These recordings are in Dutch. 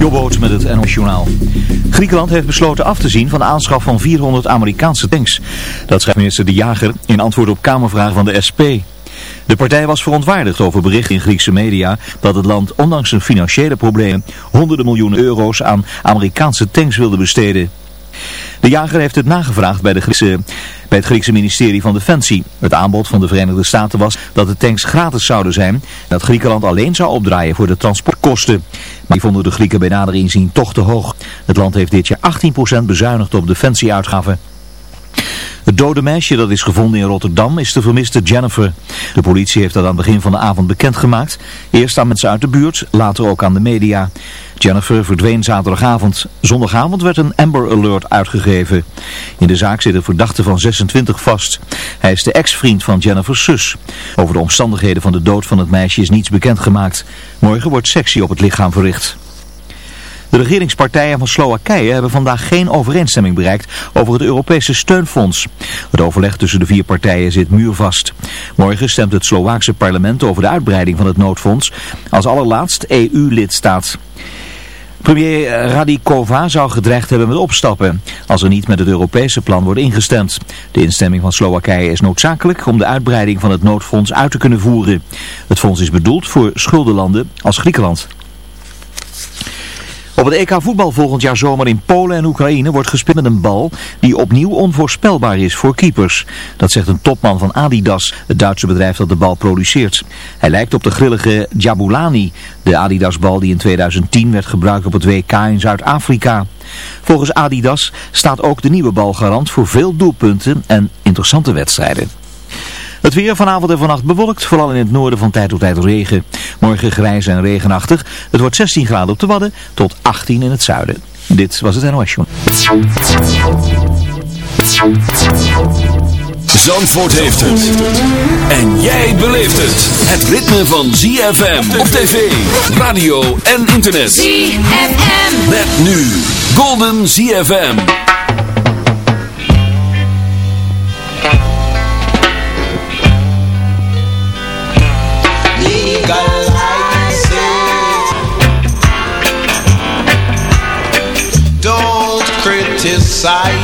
Jobboot met het NOS Journaal. Griekenland heeft besloten af te zien van de aanschaf van 400 Amerikaanse tanks. Dat schrijft minister De Jager in antwoord op Kamervragen van de SP. De partij was verontwaardigd over berichten in Griekse media dat het land ondanks zijn financiële problemen honderden miljoenen euro's aan Amerikaanse tanks wilde besteden. De jager heeft het nagevraagd bij, de bij het Griekse ministerie van Defensie. Het aanbod van de Verenigde Staten was dat de tanks gratis zouden zijn en dat Griekenland alleen zou opdraaien voor de transportkosten. Maar die vonden de Grieken bij nader inzien toch te hoog. Het land heeft dit jaar 18% bezuinigd op defensieuitgaven. Het dode meisje dat is gevonden in Rotterdam is de vermiste Jennifer. De politie heeft dat aan het begin van de avond bekendgemaakt. Eerst aan mensen uit de buurt, later ook aan de media. Jennifer verdween zaterdagavond. Zondagavond werd een Amber Alert uitgegeven. In de zaak zit een verdachte van 26 vast. Hij is de ex-vriend van Jennifer's zus. Over de omstandigheden van de dood van het meisje is niets bekendgemaakt. Morgen wordt sectie op het lichaam verricht. De regeringspartijen van Slowakije hebben vandaag geen overeenstemming bereikt over het Europese steunfonds. Het overleg tussen de vier partijen zit muurvast. Morgen stemt het Slovaakse parlement over de uitbreiding van het noodfonds als allerlaatst EU-lidstaat. Premier Radikova zou gedreigd hebben met opstappen als er niet met het Europese plan wordt ingestemd. De instemming van Slowakije is noodzakelijk om de uitbreiding van het noodfonds uit te kunnen voeren. Het fonds is bedoeld voor schuldenlanden als Griekenland. Op het EK voetbal volgend jaar zomer in Polen en Oekraïne wordt gespeeld met een bal die opnieuw onvoorspelbaar is voor keepers. Dat zegt een topman van Adidas, het Duitse bedrijf dat de bal produceert. Hij lijkt op de grillige Jabulani, de Adidas-bal die in 2010 werd gebruikt op het WK in Zuid-Afrika. Volgens Adidas staat ook de nieuwe bal garant voor veel doelpunten en interessante wedstrijden. Het weer vanavond en vannacht bewolkt, vooral in het noorden van tijd tot tijd regen. Morgen grijs en regenachtig. Het wordt 16 graden op de Wadden tot 18 in het zuiden. Dit was het NOS Zandvoort heeft het. En jij beleeft het. Het ritme van ZFM op tv, radio en internet. ZFM. Met nu Golden ZFM. side.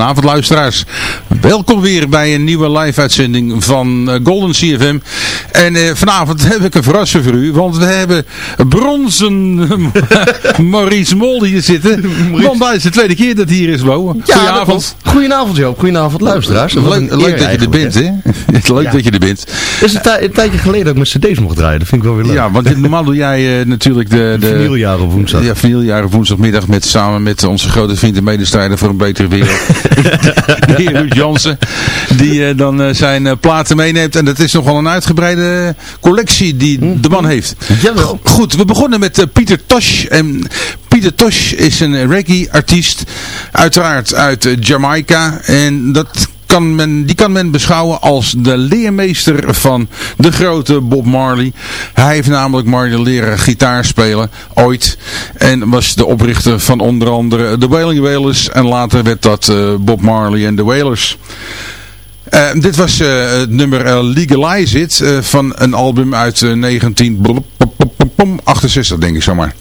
Goedenavond luisteraars. Welkom weer bij een nieuwe live-uitzending van eh, Golden CFM. En uh, vanavond heb ik een verrassing voor u, want we hebben bronzen Maurice Mol hier zitten. Want dat is de tweede keer dat hij hier is, Bo. Ja, goedenavond. Goedenavond Joop, goedenavond luisteraars. Leuk, leuk dat je er bent, hè? leuk dat je er bent. Het is een, een, tijdje geleden dat ik mijn cd's mocht draaien, dat vind ik wel weer leuk. Ja, want normaal doe jij uh, natuurlijk de... de Vinyljaren woensdag. Ja, vinyljaren woensdagmiddag met, samen met onze grote vriend en medestrijder voor een betere wereld. de heer Ruud Jansen. Die uh, dan zijn platen meeneemt. En dat is nogal een uitgebreide collectie die de man heeft. Jawel. Goed, we begonnen met Pieter Tosh. En Pieter Tosh is een reggae-artiest. Uiteraard uit Jamaica. En dat kan men, die kan men beschouwen als de leermeester van de grote Bob Marley. Hij heeft namelijk Marley leren gitaar spelen, ooit. En was de oprichter van onder andere de Wailing Wailers. En later werd dat uh, Bob Marley en de Wailers. Uh, dit was uh, het nummer Legalize It van een album uit 1968 denk ik zomaar.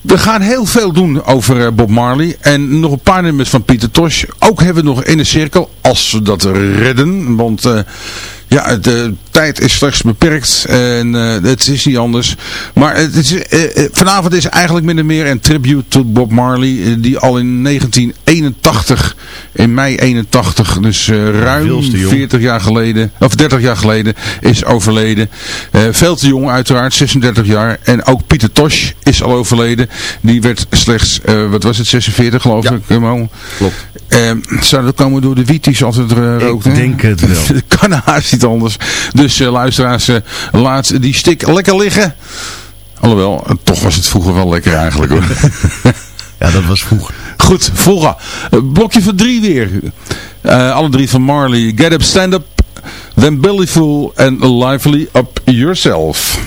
We gaan heel veel doen over Bob Marley. En nog een paar nummers van Pieter Tosh. Ook hebben we nog in de cirkel. Als we dat redden. Want ja, de tijd is slechts beperkt en uh, het is niet anders. Maar het is, uh, vanavond is eigenlijk min of meer een tribute to Bob Marley, die al in 1981, in mei 81, dus ruim 40 jaar geleden, of 30 jaar geleden, is overleden. veel te jong uiteraard, 36 jaar. En ook Pieter Tosh is al overleden. Die werd slechts, wat was het, 46 geloof ja. ik. Klopt. Zou dat komen door de wiet die ze altijd rookte? Ik denk het wel. Dat kan haast niet anders. Dus uh, luisteraars, uh, laat die stik lekker liggen. Alhoewel, uh, toch was het vroeger wel lekker eigenlijk hoor. ja, dat was vroeger. Goed, vroeger. blokje van drie weer. alle drie van Marley. Get Up, Stand Up, Then Billyful and Lively Up Yourself.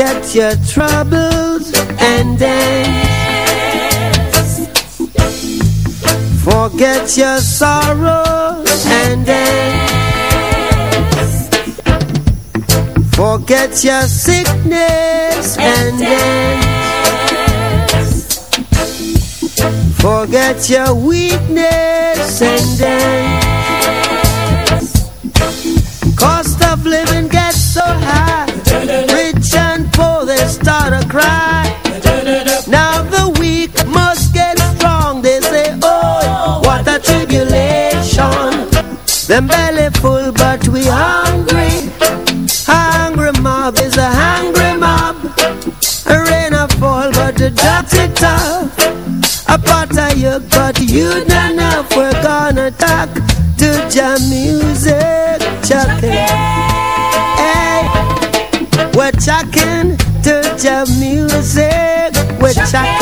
Forget your troubles and dance Forget your sorrows and dance Forget your sickness and dance Forget your weakness and dance cry. Now the weak must get strong They say oh what a tribulation. Them belly full but we hungry. Hungry mob is a hungry mob. A rain a fall but the dirty tough. A pot of yuck but you not enough. We're gonna talk to jam music. Chucking Hey we're chucking of music, which I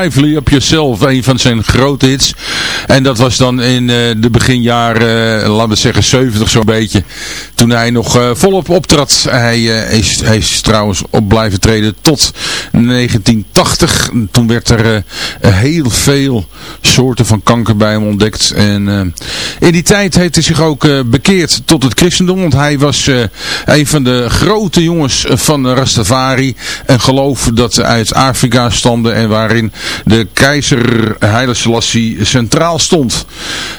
Lively Up Yourself, een van zijn grote hits. En dat was dan in uh, de beginjaren, uh, laten we zeggen 70 zo'n beetje. Toen hij nog uh, volop optrad. Hij, is, hij is trouwens op blijven treden tot 1980. Toen werd er heel veel soorten van kanker bij hem ontdekt. En in die tijd heeft hij zich ook bekeerd tot het christendom. Want hij was een van de grote jongens van Rastafari. Een geloof dat uit Afrika stamde en waarin de keizer Haile Selassie centraal stond.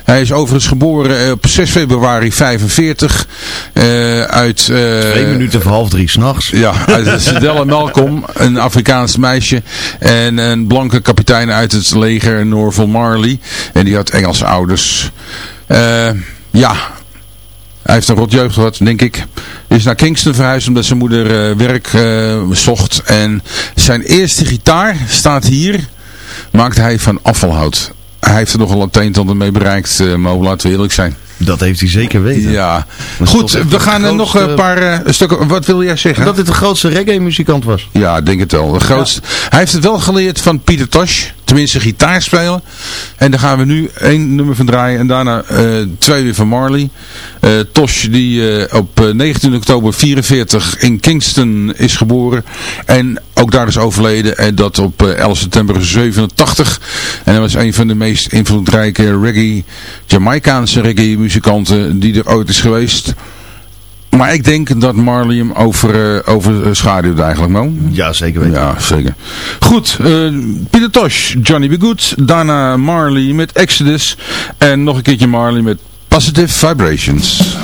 Hij is overigens geboren op 6 februari 45 uh, uit... Twee minuten voor half drie s'nachts. Ja, uit Sedella Malcolm, een Afrikaans meisje en een blanke kapitein uit het leger Norval Marley. En die had Engelse ouders. Uh, ja, hij heeft een rot jeugd gehad, denk ik. Is naar Kingston verhuisd omdat zijn moeder uh, werk uh, zocht. En zijn eerste gitaar staat hier. Maakte hij van afvalhout. Hij heeft er nogal een teentanden mee bereikt, uh, maar laten we eerlijk zijn. Dat heeft hij zeker weten. Ja. Goed, we gaan grootste... nog een paar uh, stukken... Wat wil jij zeggen? Dat dit de grootste reggae-muzikant was. Ja, denk het wel. De grootste... Ja. Hij heeft het wel geleerd van Pieter Tosh. Tenminste, gitaar spelen. En daar gaan we nu één nummer van draaien. En daarna uh, twee weer van Marley. Uh, Tosh, die op 19 oktober 44 in Kingston is geboren. En ook daar is overleden. En dat op 11 september 87. En hij was een van de meest invloedrijke reggae, Jamaicaanse reggae muzikanten die er ooit is geweest. Maar ik denk dat Marley hem over, uh, overschaduwt eigenlijk, Mo. Ja, zeker weten. Ja, zeker. Goed, uh, Pieter Tosh, Johnny B. Good. Daarna Marley met Exodus. En nog een keertje Marley met Positive Vibrations.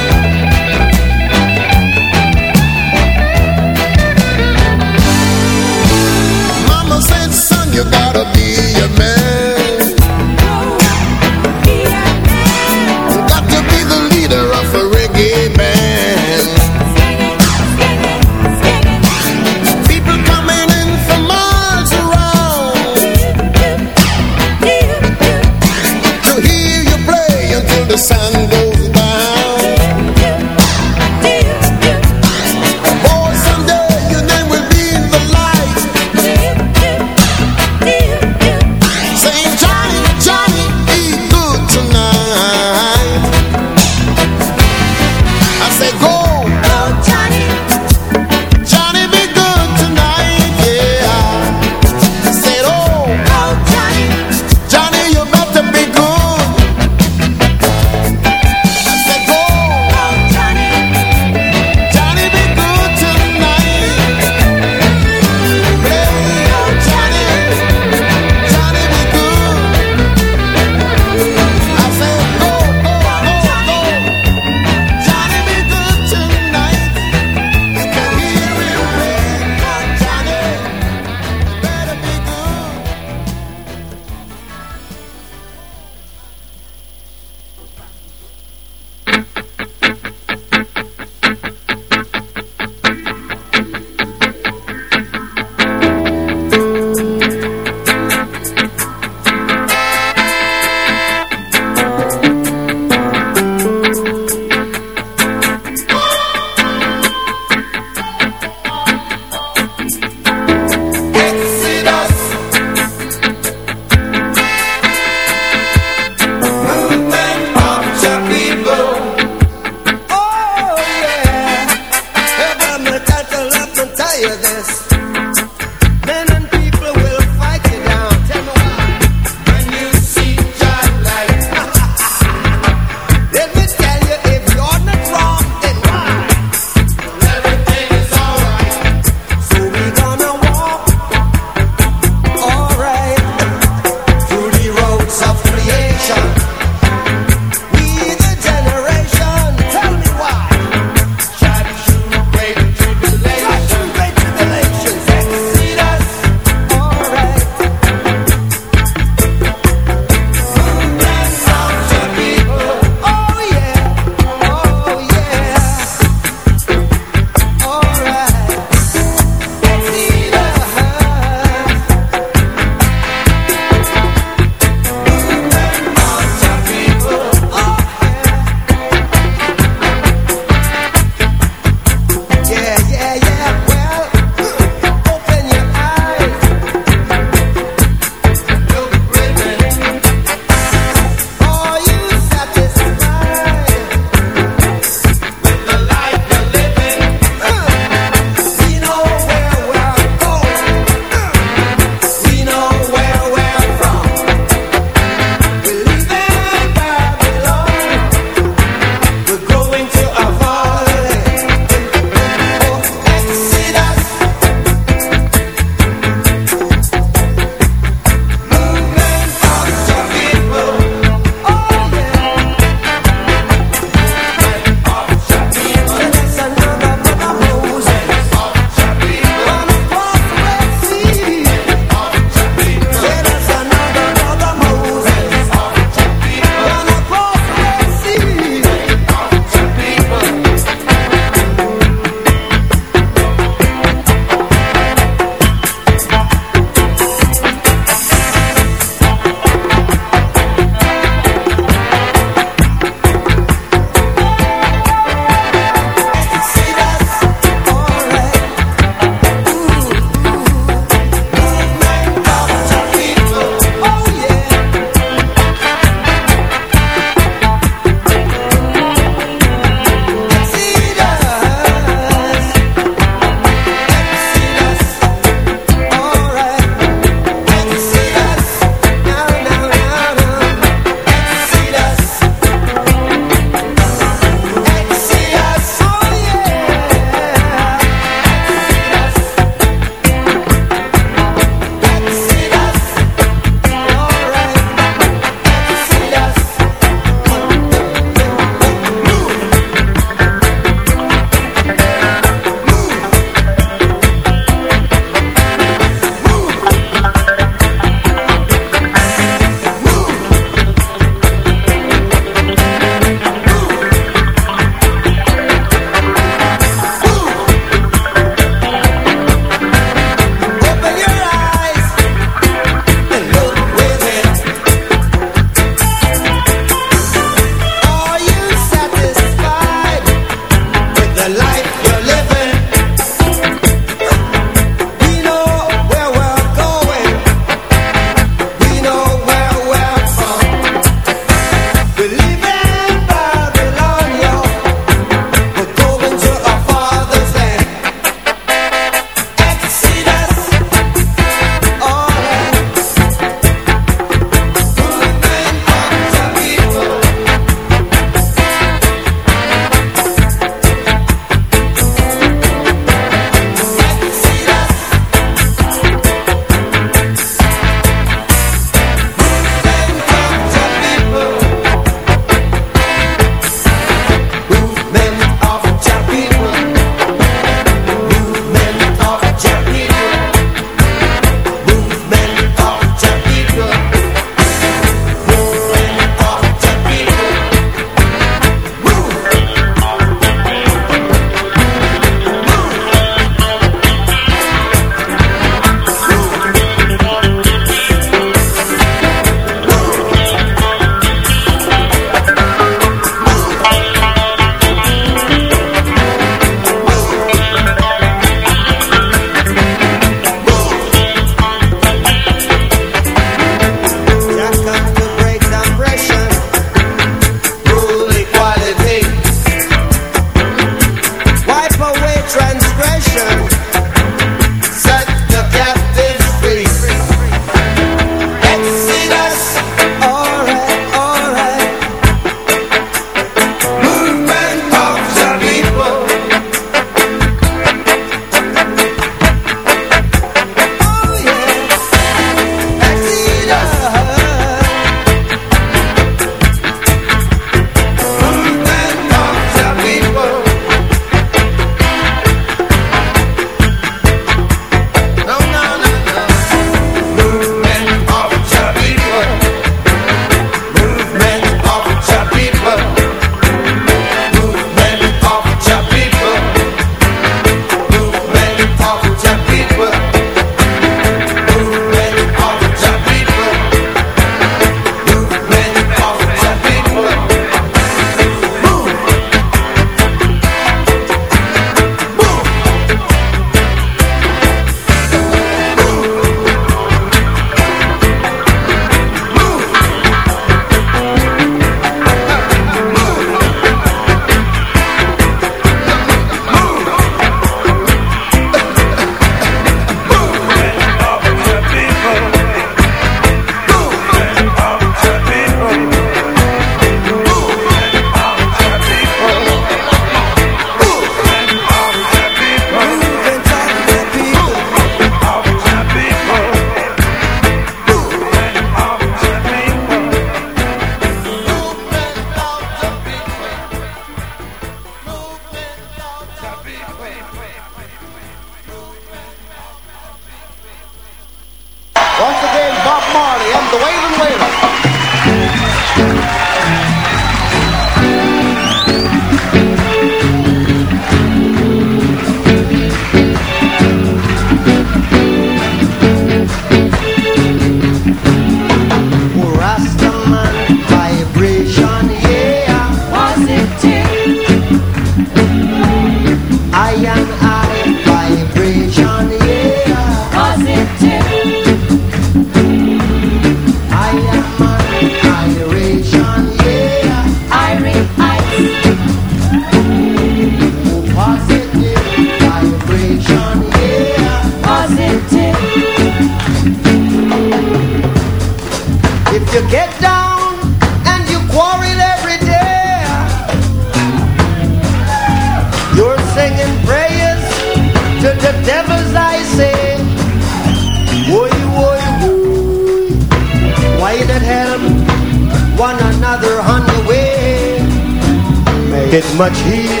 much heat.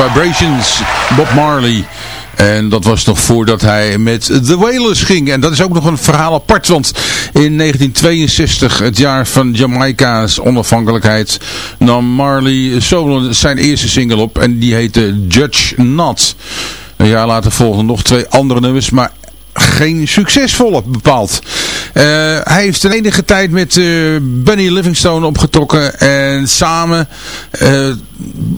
Vibrations, Bob Marley. En dat was nog voordat hij met The Wailers ging. En dat is ook nog een verhaal apart. Want in 1962, het jaar van Jamaica's onafhankelijkheid, nam Marley zijn eerste single op. En die heette Judge Not. Een jaar later volgden nog twee andere nummers. Maar geen succesvolle bepaald. Uh, hij heeft een enige tijd met uh, Benny Livingstone opgetrokken en samen uh,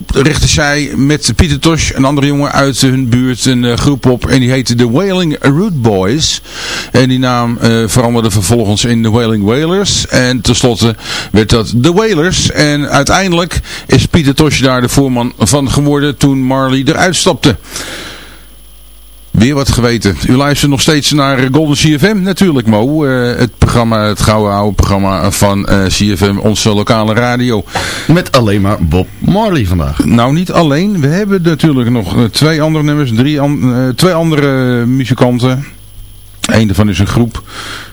richtte zij met Pieter Tosh, een andere jongen uit hun buurt, een groep op en die heette The Wailing Root Boys. En die naam veranderde vervolgens in The Wailing Wailers en tenslotte werd dat The Wailers en uiteindelijk is Pieter Tosh daar de voorman van geworden toen Marley eruit stapte. Weer wat geweten. U luistert nog steeds naar Golden CFM natuurlijk Mo. Uh, het programma, het gouden oude programma van uh, eh, CFM, onze lokale radio. Met alleen maar Bob Marley vandaag. Nou niet alleen. We hebben natuurlijk nog eh, twee andere nummers. Drie an twee andere muzikanten. Eén daarvan is een groep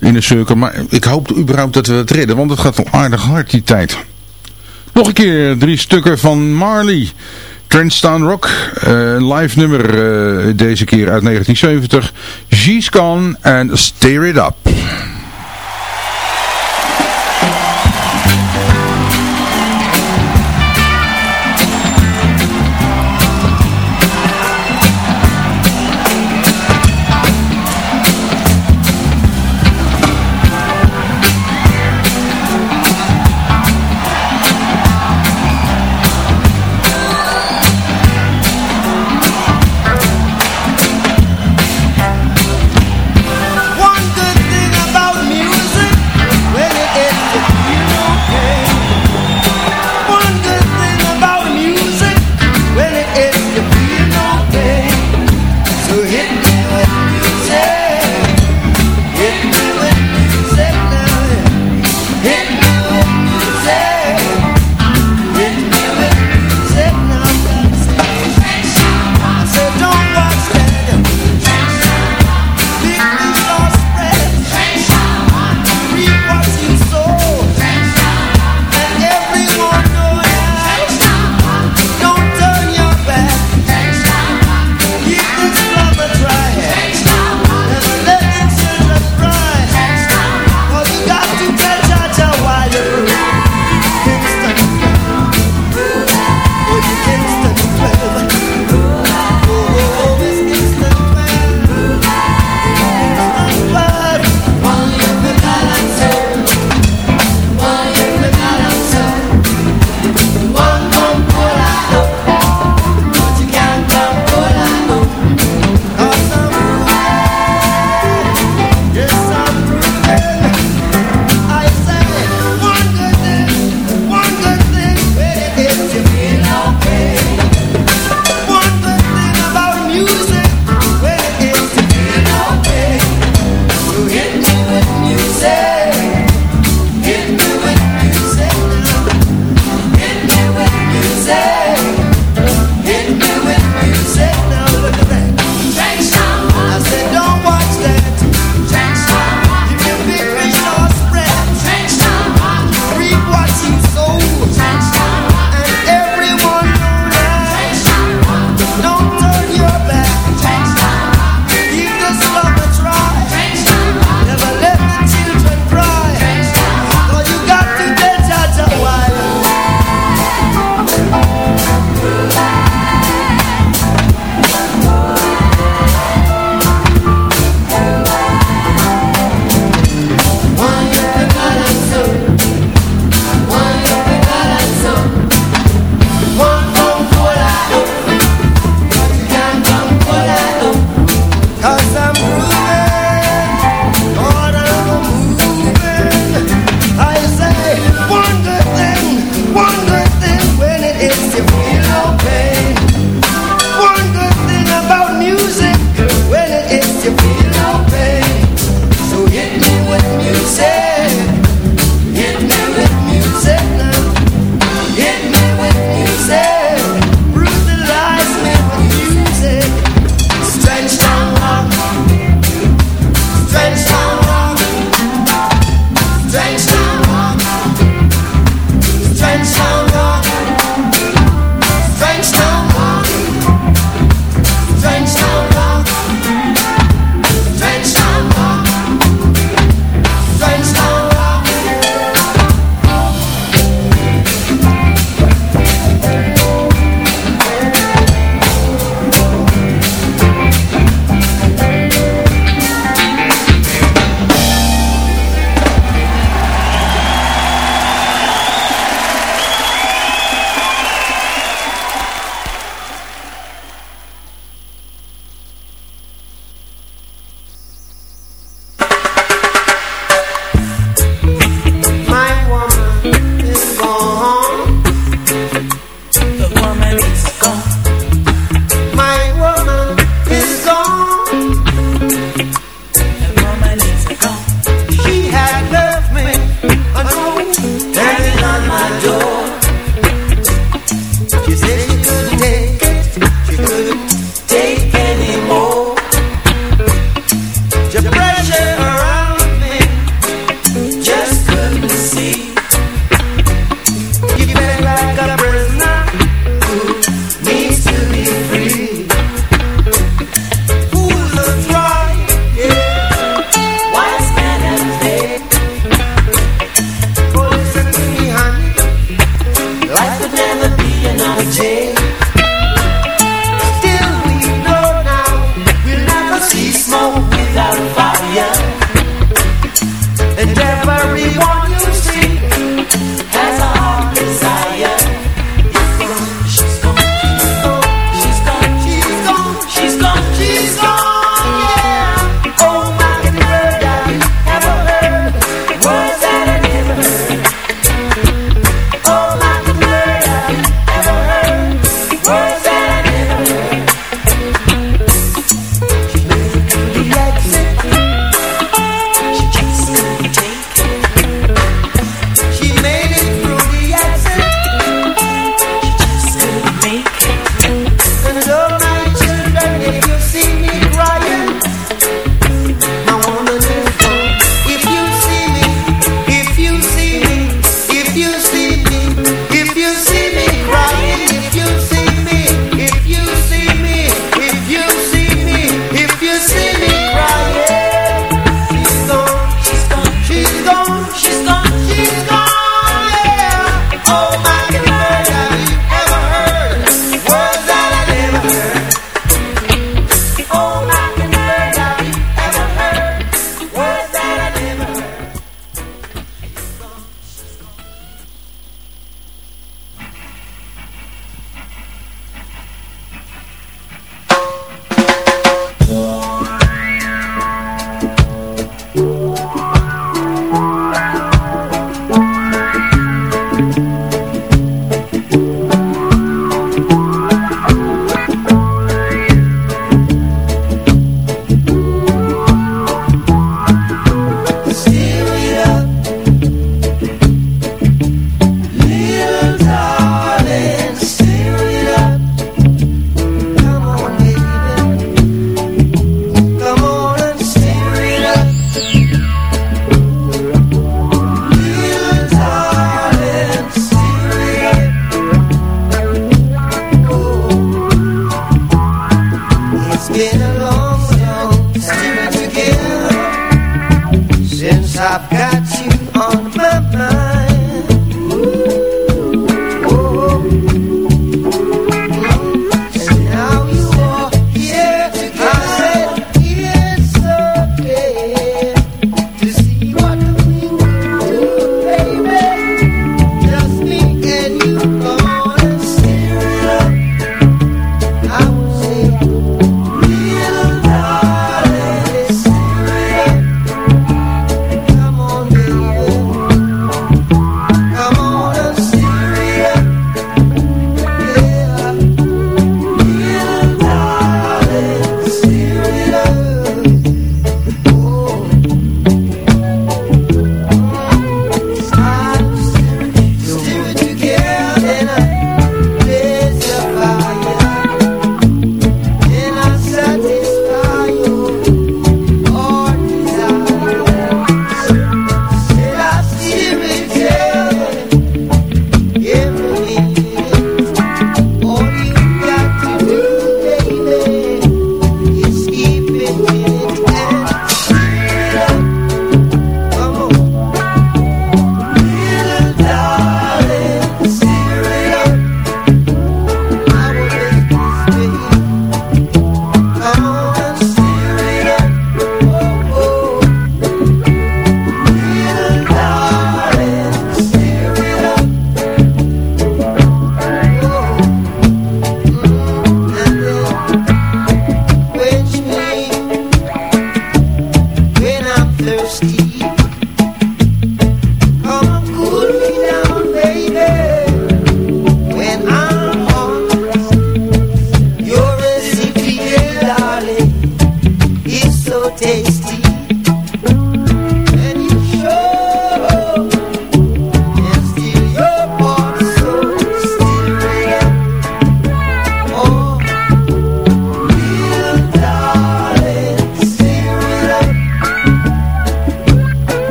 in een cirkel. Maar ik hoop überhaupt dat we het redden. Want het gaat wel aardig hard die tijd. Nog een keer drie stukken van Marley. Trendstown Rock, uh, live nummer uh, deze keer uit 1970. She's Gone and Steer It Up.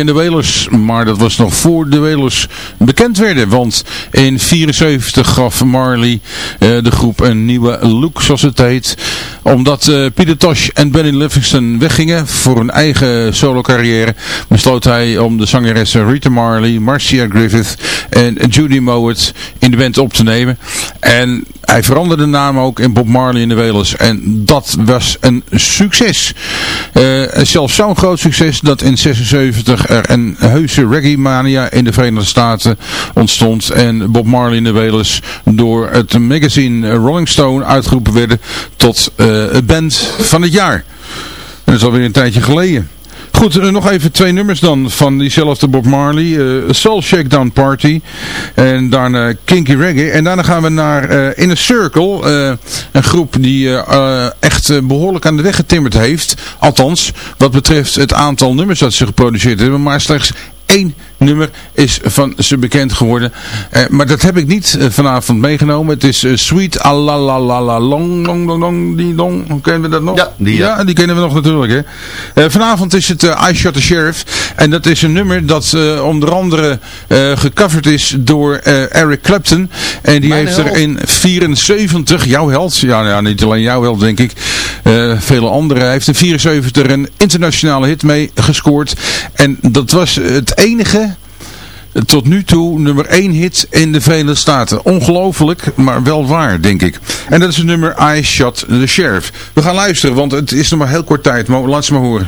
En de Wailers. Maar dat was nog voor de Wailers bekend werden. Want in 74 gaf Marley uh, de groep een nieuwe look zoals het heet. Omdat uh, Peter Tosh en Benny Livingston weggingen voor een eigen solo carrière. Besloot hij om de zangeressen Rita Marley, Marcia Griffith en Judy Mowat in de band op te nemen. En hij veranderde de naam ook in Bob Marley in de Wailers. En dat was een succes. Uh, zelfs zo'n groot succes dat in 76 er een heuse reggae mania in de Verenigde Staten ontstond. En Bob Marley in de Wailers door het magazine Rolling Stone uitgeroepen werden tot uh, band van het jaar. dat is alweer een tijdje geleden. Goed, uh, nog even twee nummers dan van diezelfde Bob Marley. Uh, Soul Shakedown Party. En daarna Kinky Reggae. En daarna gaan we naar uh, Inner Circle. een groep die echt behoorlijk aan de weg getimmerd heeft. Althans, wat betreft het aantal nummers dat ze geproduceerd hebben. Maar slechts één nummer is van ze bekend geworden. Uh, maar dat heb ik niet uh, vanavond meegenomen. Het is uh, Sweet Alalalala Long Long Long Long Die Long. Kennen we dat nog? Ja, die, ja. ja die kennen we nog natuurlijk. Hè. vanavond is het I Shot the Sheriff. En dat is een nummer dat onder andere gecoverd is door Eric Clapton. En die Mijn heeft held. er in 74, jouw held. Ja, ja niet alleen jouw held denk ik. vele anderen. Hij heeft in 74 een internationale hit mee gescoord. En dat was het enige tot nu toe nummer 1 hit in de Verenigde Staten. Ongelooflijk, maar wel waar, denk ik. En dat is het nummer I Shot the Sheriff. We gaan luisteren, want het is nog maar heel kort tijd. Maar laat ze maar horen.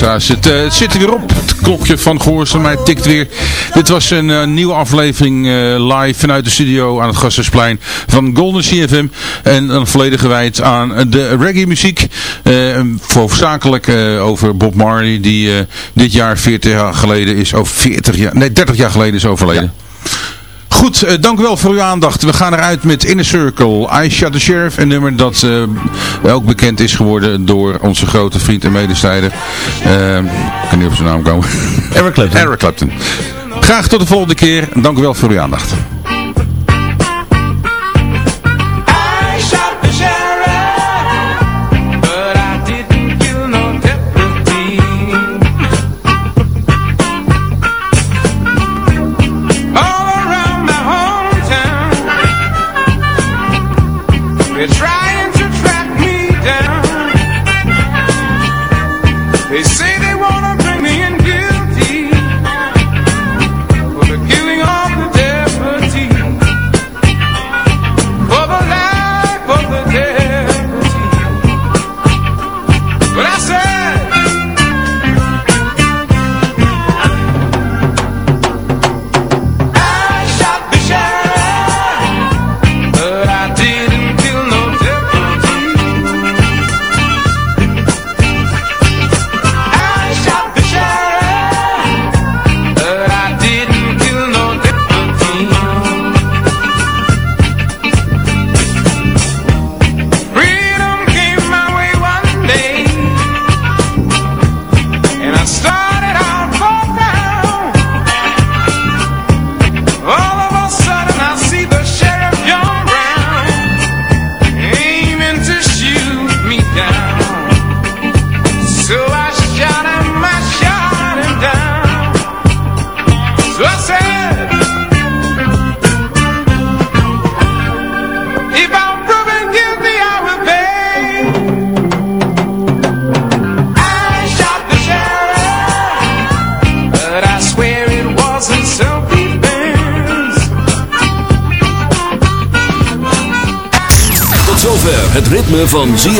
Eh, het zit er weer op. Het klokje van Gehoorzaamheid tikt weer. Dit was een eh, nieuwe aflevering eh, live vanuit de studio aan het Gasthuisplein van Golden CFM. En dan volledig gewijd aan de reggae muziek. Voorzakelijk over Bob Marley die dit jaar 40 jaar geleden is, over 40 jaar, nee 30 jaar geleden is overleden. Goed, eh, dank u wel voor uw aandacht. We gaan eruit met Inner Circle, I Shot the Sheriff. Een nummer dat eh, ook bekend is geworden door onze grote vriend en medestrijder. Eh, ik kan niet op zijn naam komen. Eric Clapton. Eric Clapton. Graag tot de volgende keer. Dank u wel voor uw aandacht.